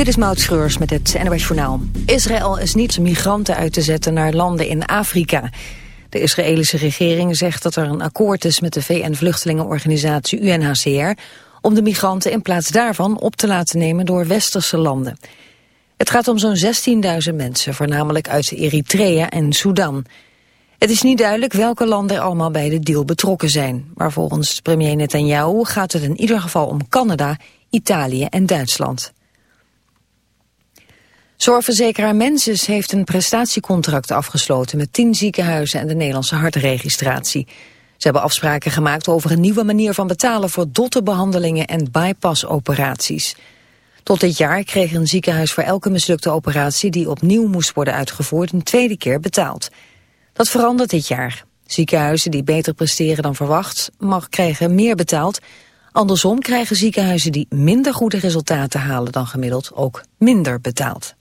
Dit is Maud Schreurs met het NOS Journaal. Israël is niet migranten uit te zetten naar landen in Afrika. De Israëlische regering zegt dat er een akkoord is met de VN-vluchtelingenorganisatie UNHCR... om de migranten in plaats daarvan op te laten nemen door westerse landen. Het gaat om zo'n 16.000 mensen, voornamelijk uit Eritrea en Sudan. Het is niet duidelijk welke landen er allemaal bij de deal betrokken zijn. Maar volgens premier Netanyahu gaat het in ieder geval om Canada, Italië en Duitsland. Zorgverzekeraar Mensis heeft een prestatiecontract afgesloten met tien ziekenhuizen en de Nederlandse hartregistratie. Ze hebben afspraken gemaakt over een nieuwe manier van betalen voor dotterbehandelingen en bypassoperaties. Tot dit jaar kreeg een ziekenhuis voor elke mislukte operatie die opnieuw moest worden uitgevoerd een tweede keer betaald. Dat verandert dit jaar. Ziekenhuizen die beter presteren dan verwacht mag krijgen meer betaald. Andersom krijgen ziekenhuizen die minder goede resultaten halen dan gemiddeld ook minder betaald.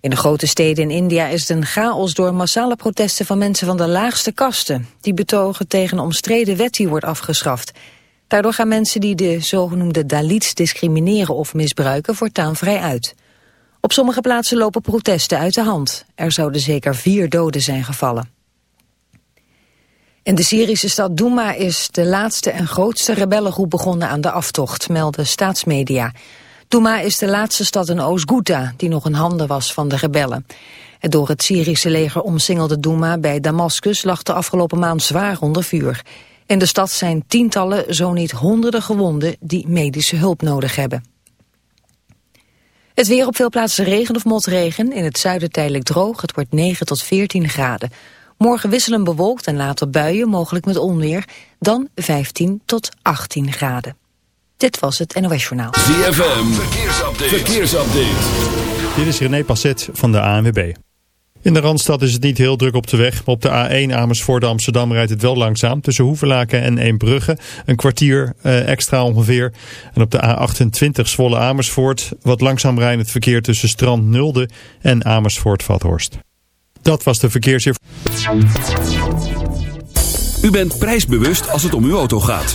In de grote steden in India is het een chaos door massale protesten van mensen van de laagste kasten. Die betogen tegen een omstreden wet die wordt afgeschaft. Daardoor gaan mensen die de zogenoemde Dalits discrimineren of misbruiken voortaan vrij uit. Op sommige plaatsen lopen protesten uit de hand. Er zouden zeker vier doden zijn gevallen. In de Syrische stad Douma is de laatste en grootste rebellengroep begonnen aan de aftocht, melden staatsmedia. Douma is de laatste stad in Oost-Ghouta die nog in handen was van de rebellen. Het door het Syrische leger omsingelde Douma bij Damascus lag de afgelopen maand zwaar onder vuur. In de stad zijn tientallen, zo niet honderden gewonden die medische hulp nodig hebben. Het weer op veel plaatsen regen of motregen. In het zuiden tijdelijk droog. Het wordt 9 tot 14 graden. Morgen wisselen bewolkt en later buien, mogelijk met onweer. Dan 15 tot 18 graden. Dit was het NOS Journaal. ZFM, verkeersupdate. verkeersupdate. Dit is René Passet van de ANWB. In de Randstad is het niet heel druk op de weg. Maar op de A1 Amersfoort Amsterdam rijdt het wel langzaam. Tussen Hoevelaken en Eembrugge. Een kwartier eh, extra ongeveer. En op de A28 Zwolle Amersfoort. Wat langzaam rijdend verkeer tussen Strand Nulde en Amersfoort Vathorst. Dat was de verkeersinformatie. U bent prijsbewust als het om uw auto gaat.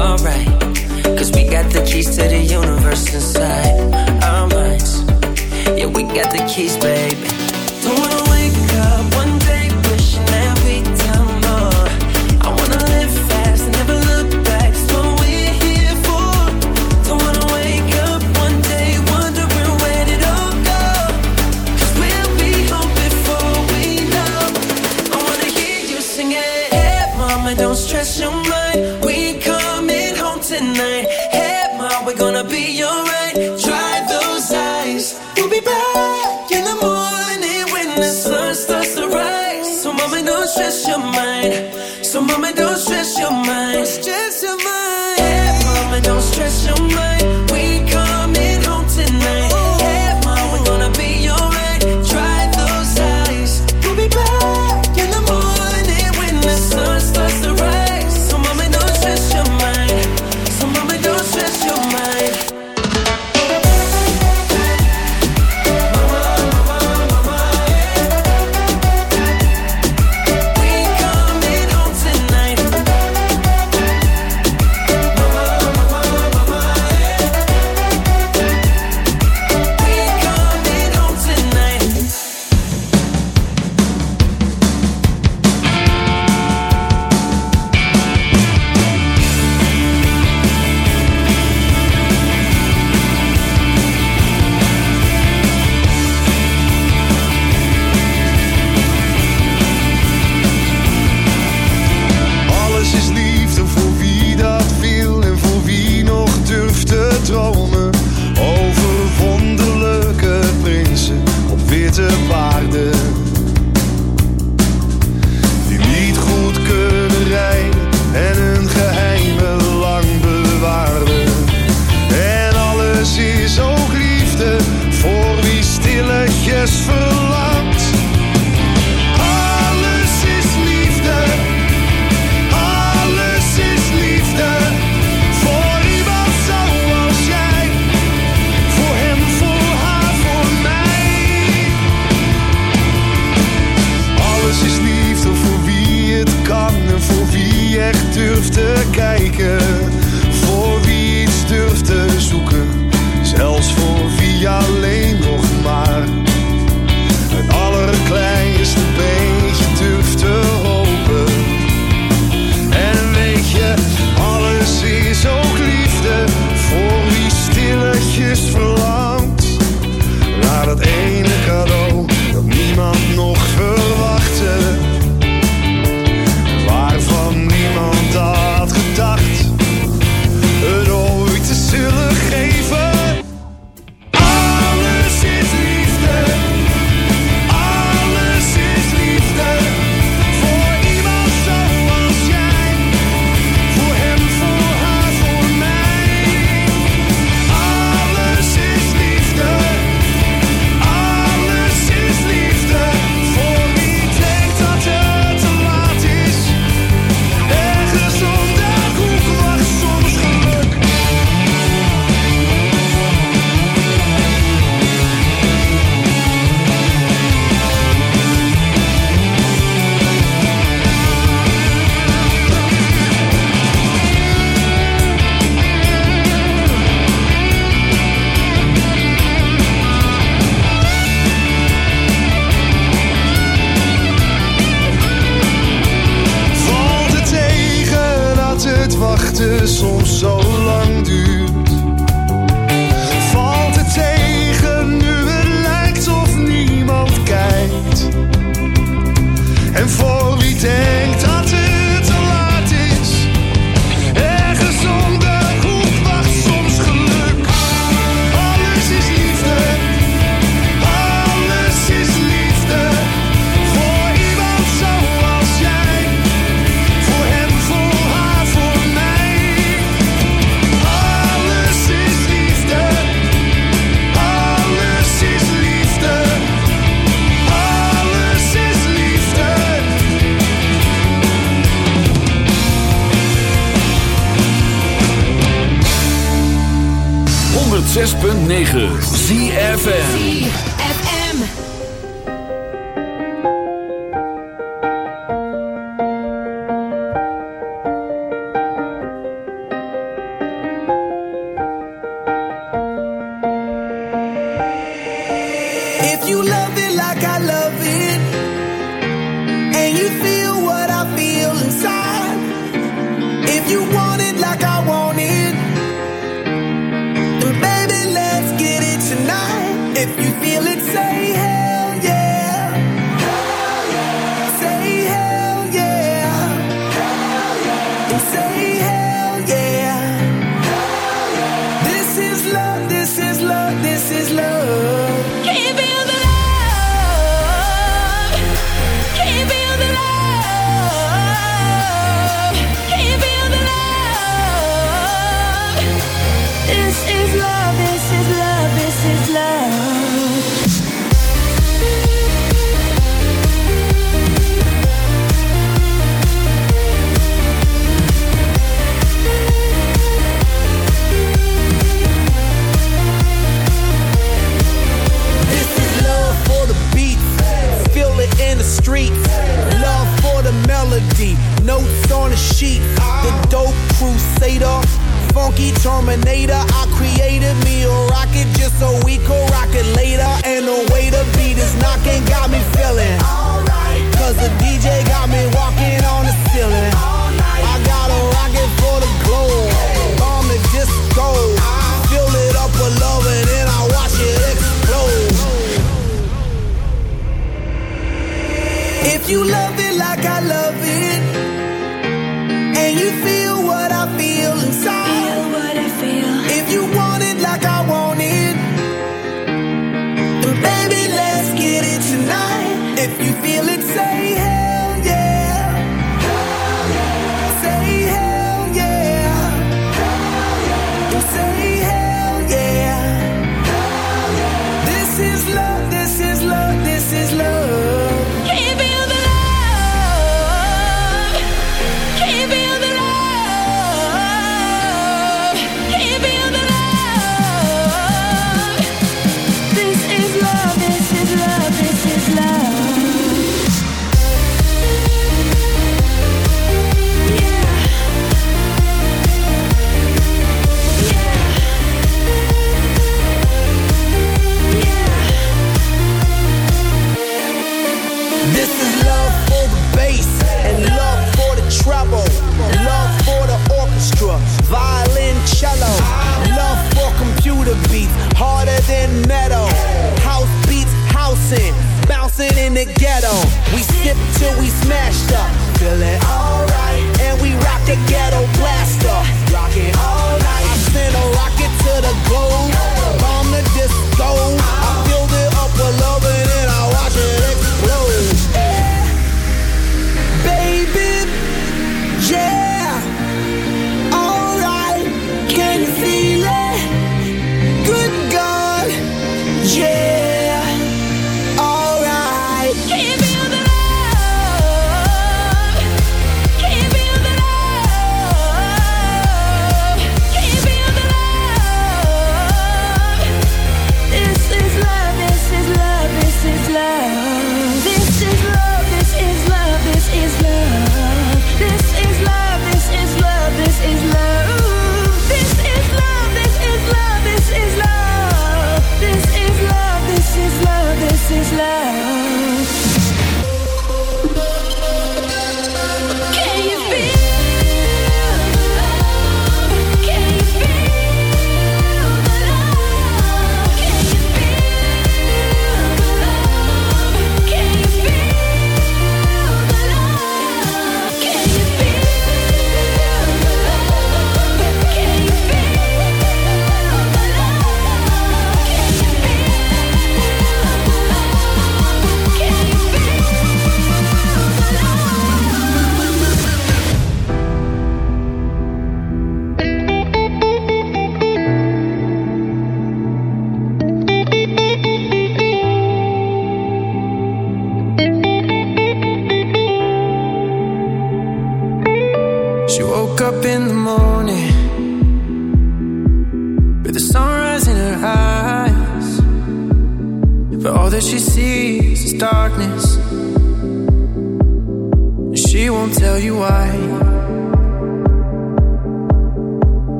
106.9 ZFM.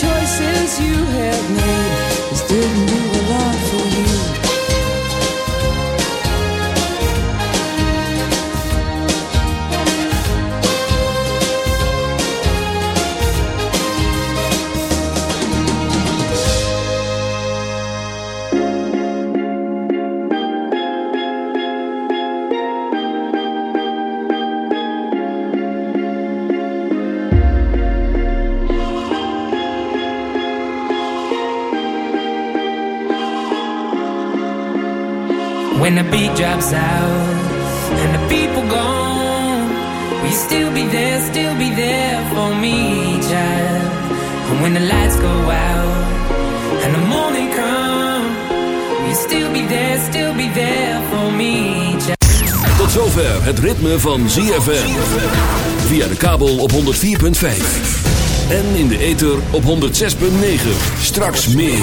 choices you have made, this didn't do a lot for you. The beat drops out and the people gone, will you still be there, still be there for me, child? And when the lights go out and the morning come, will you still be there, still be there for me, child? Tot zover het ritme van ZFM. Via de kabel op 104.5. En in de ether op 106.9. Straks meer.